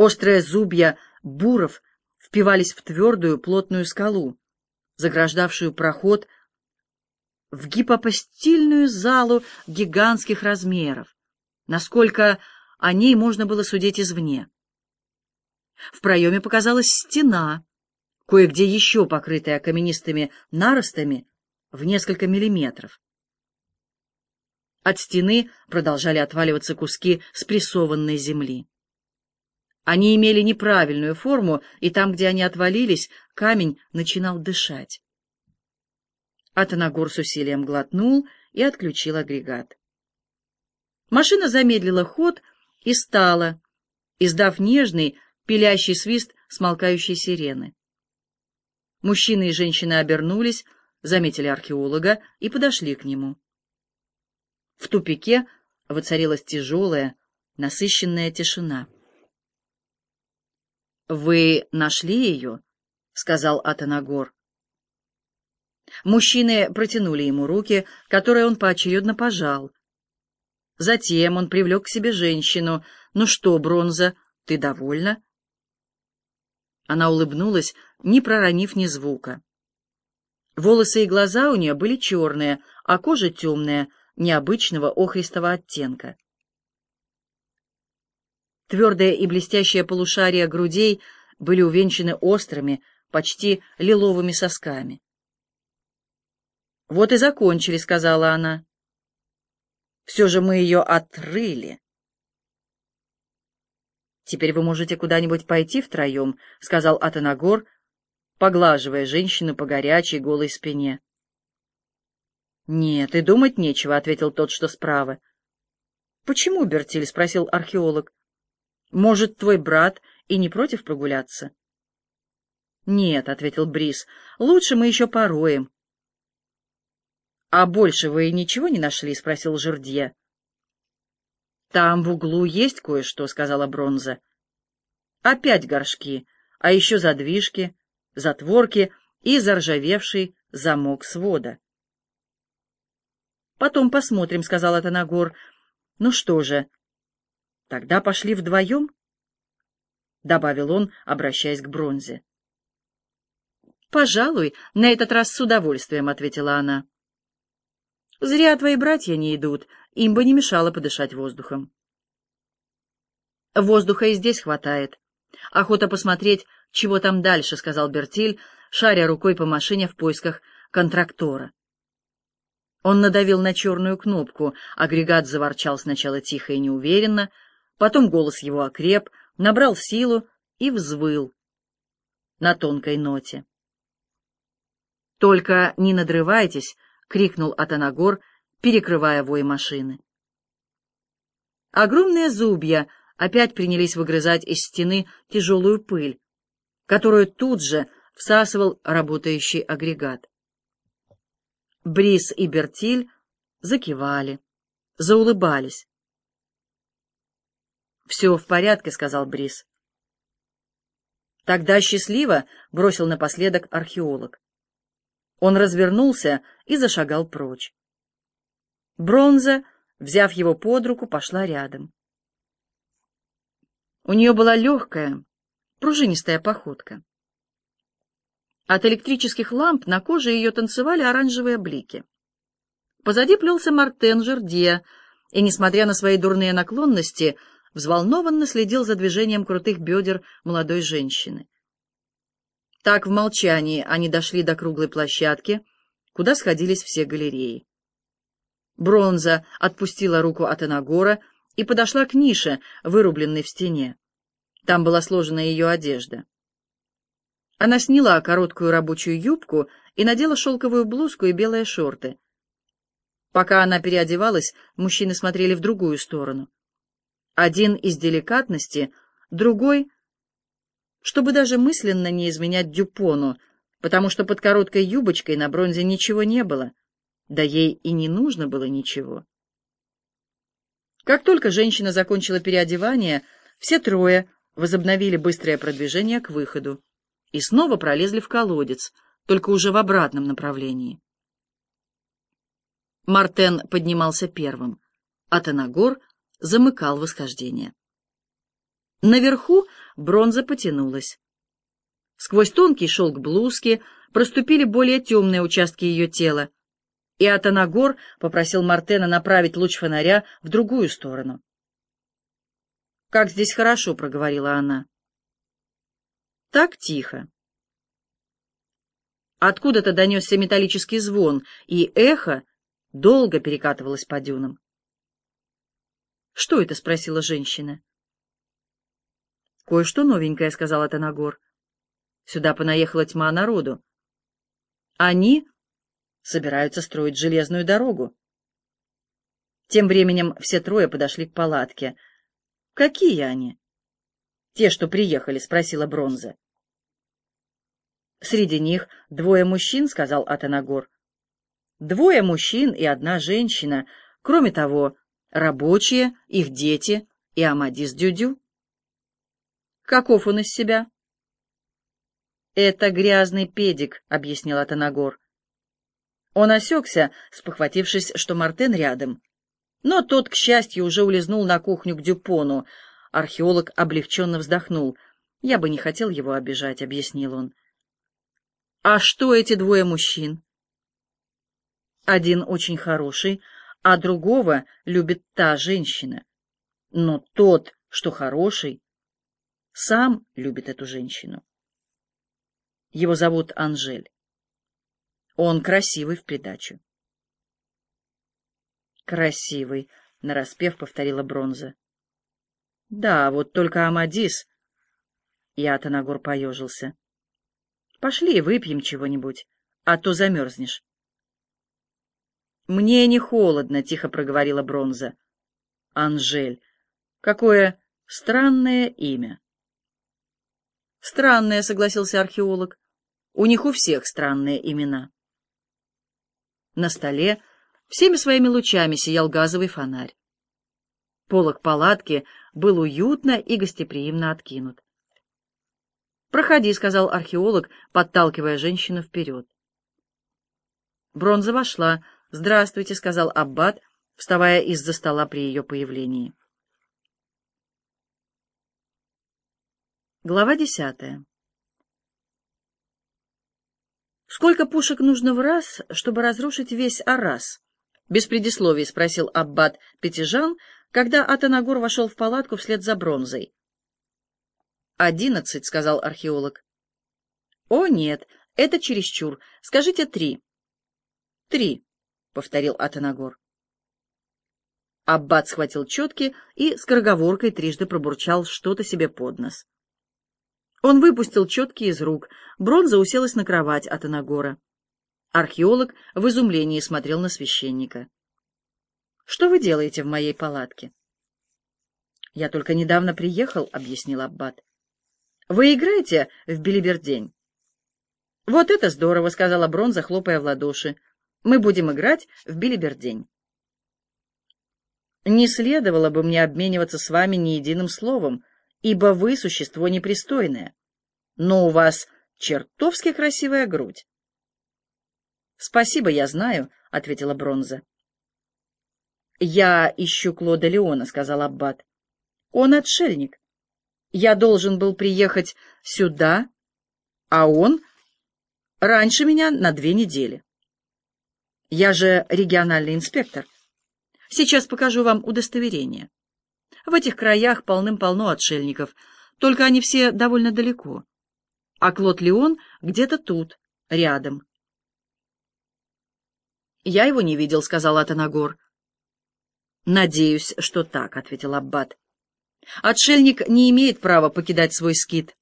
Острые зубья буров впивались в твердую плотную скалу, заграждавшую проход в гипопостильную залу гигантских размеров, насколько о ней можно было судить извне. В проеме показалась стена, кое-где еще покрытая каменистыми наростами в несколько миллиметров. От стены продолжали отваливаться куски спрессованной земли. Они имели неправильную форму, и там, где они отвалились, камень начинал дышать. Атанагор с усилием глотнул и отключил агрегат. Машина замедлила ход и стала, издав нежный, пилящий свист смолкающей сирены. Мужчины и женщины обернулись, заметили археолога и подошли к нему. В тупике воцарилась тяжелая, насыщенная тишина. «Вы нашли ее?» — сказал Атанагор. Мужчины протянули ему руки, которые он поочередно пожал. Затем он привлек к себе женщину. «Ну что, Бронза, ты довольна?» Она улыбнулась, не проронив ни звука. Волосы и глаза у нее были черные, а кожа темная, необычного охристого оттенка. Твердые и блестящие полушария грудей были увенчаны острыми, почти лиловыми сосками. «Вот и закончили», — сказала она. «Все же мы ее отрыли». «Теперь вы можете куда-нибудь пойти втроем», — сказал Атанагор, поглаживая женщину по горячей голой спине. «Нет, и думать нечего», — ответил тот, что справа. «Почему, Бертиль?» — спросил археолог. Может, твой брат и не против прогуляться? Нет, — ответил Брис, — лучше мы еще пороем. А больше вы ничего не нашли? — спросил Жердье. Там в углу есть кое-что, — сказала Бронза. Опять горшки, а еще задвижки, затворки и заржавевший замок свода. «Потом посмотрим», — сказал Атанагор. «Ну что же, Тогда пошли вдвоем, — добавил он, обращаясь к бронзе. — Пожалуй, на этот раз с удовольствием, — ответила она. — Зря твои братья не идут, им бы не мешало подышать воздухом. Воздуха и здесь хватает. Охота посмотреть, чего там дальше, — сказал Бертиль, шаря рукой по машине в поисках контрактора. Он надавил на черную кнопку, агрегат заворчал сначала тихо и неуверенно, — Потом голос его окреп, набрал силу и взвыл на тонкой ноте. «Только не надрывайтесь!» — крикнул Атанагор, перекрывая вой машины. Огромные зубья опять принялись выгрызать из стены тяжелую пыль, которую тут же всасывал работающий агрегат. Брис и Бертиль закивали, заулыбались. «Все в порядке», — сказал Брис. «Тогда счастливо», — бросил напоследок археолог. Он развернулся и зашагал прочь. Бронза, взяв его под руку, пошла рядом. У нее была легкая, пружинистая походка. От электрических ламп на коже ее танцевали оранжевые блики. Позади плелся Мартен Жердье, и, несмотря на свои дурные наклонности, взволнованно следил за движением крутых бедер молодой женщины. Так в молчании они дошли до круглой площадки, куда сходились все галереи. Бронза отпустила руку от Энагора и подошла к нише, вырубленной в стене. Там была сложена ее одежда. Она сняла короткую рабочую юбку и надела шелковую блузку и белые шорты. Пока она переодевалась, мужчины смотрели в другую сторону. Один из деликатности, другой, чтобы даже мысленно не изменять Дюпону, потому что под короткой юбочкой на бронзе ничего не было, да ей и не нужно было ничего. Как только женщина закончила переодевание, все трое возобновили быстрое продвижение к выходу и снова пролезли в колодец, только уже в обратном направлении. Мартен поднимался первым, а Танагор замыкал восхождение. Наверху бронза потянулась. Сквозь тонкий шелк блузки проступили более темные участки ее тела, и Атанагор попросил Мартена направить луч фонаря в другую сторону. «Как здесь хорошо», — проговорила она. «Так тихо». Откуда-то донесся металлический звон, и эхо долго перекатывалось по дюнам. «Что это?» — спросила женщина. «Кое-что новенькое», — сказал Танагор. «Сюда понаехала тьма народу. Они собираются строить железную дорогу». Тем временем все трое подошли к палатке. «Какие они?» «Те, что приехали», — спросила Бронза. Среди них двое мужчин, — сказал Атанагор. Двое мужчин и одна женщина. Кроме того, рабочие, их дети и Амадис Дюдю. Каков он из себя? Это грязный педик, — объяснил Атанагор. Он осекся, спохватившись, что Мартен рядом. Но тот, к счастью, уже улизнул на кухню к Дюпону. Археолог облегченно вздохнул. «Я бы не хотел его обижать», — объяснил он. А что эти двое мужчин? Один очень хороший, а другого любит та женщина. Но тот, что хороший, сам любит эту женщину. Его зовут Анжель. Он красивый в придачу. Красивый, нараспев повторила Бронза. Да, вот только Амадис. Я-то на гор поежился. Пошли, выпьем чего-нибудь, а то замерзнешь. «Мне не холодно», — тихо проговорила Бронза. «Анжель. Какое странное имя». «Странное», — согласился археолог. «У них у всех странные имена». На столе всеми своими лучами сиял газовый фонарь. Полок палатки был уютно и гостеприимно откинут. «Проходи», — сказал археолог, подталкивая женщину вперед. Бронза вошла. «Здравствуйте», — сказал Аббат, вставая из-за стола при ее появлении. Глава десятая. «Сколько пушек нужно в раз, чтобы разрушить весь Арас?» Без предисловий спросил Аббат Пятижан, когда Атанагур вошел в палатку вслед за бронзой. «Одиннадцать», — сказал археолог. «О, нет, это чересчур. Скажите три». «Три», — повторил Атанагор. Аббат схватил четки и скороговоркой трижды пробурчал что-то себе под нос. Он выпустил четки из рук. Бронза уселась на кровать Атанагора. Археолог в изумлении смотрел на священника. «Что вы делаете в моей палатке?» «Я только недавно приехал», — объяснил Аббат. Вы играете в билибердень? Вот это здорово, сказала Бронза, хлопая в ладоши. Мы будем играть в билибердень. Не следовало бы мне обмениваться с вами ни единым словом, ибо вы существо непристойное. Но у вас чертовски красивая грудь. Спасибо, я знаю, ответила Бронза. Я ищу Клода Леона, сказал Аббат. Он отшельник. Я должен был приехать сюда, а он раньше меня на две недели. Я же региональный инспектор. Сейчас покажу вам удостоверение. В этих краях полным-полно отшельников, только они все довольно далеко. А Клод Леон где-то тут, рядом. «Я его не видел», — сказал Атанагор. «Надеюсь, что так», — ответил Аббат. Отшельник не имеет права покидать свой скит,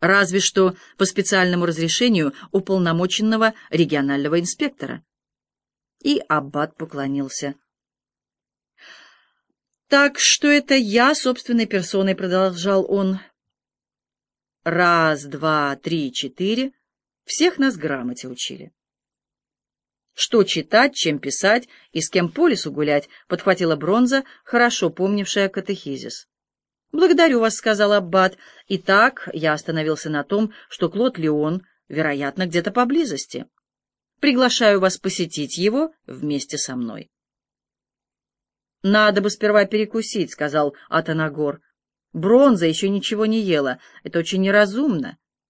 разве что по специальному разрешению уполномоченного регионального инспектора. И аббат поклонился. «Так что это я собственной персоной», — продолжал он. «Раз, два, три, четыре. Всех нас грамоте учили». «Что читать, чем писать и с кем по лесу гулять», — подхватила бронза, хорошо помнившая катехизис. «Благодарю вас», — сказал Аббат. «Итак, я остановился на том, что Клод Леон, вероятно, где-то поблизости. Приглашаю вас посетить его вместе со мной». «Надо бы сперва перекусить», — сказал Атанагор. Бронза еще ничего не ела. Это очень неразумно.